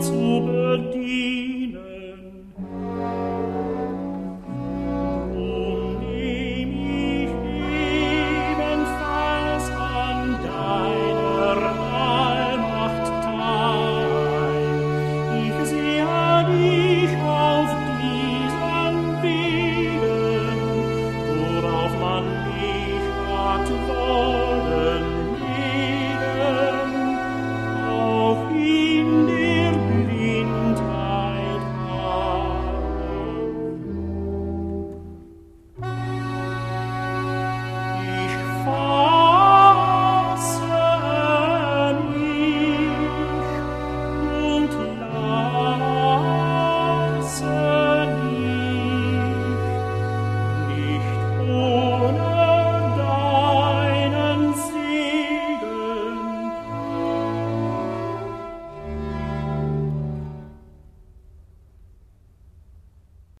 祖